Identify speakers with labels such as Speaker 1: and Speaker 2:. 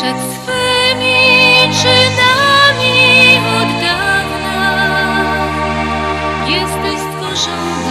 Speaker 1: przed swymi czynami od dawna jesteś stworzony.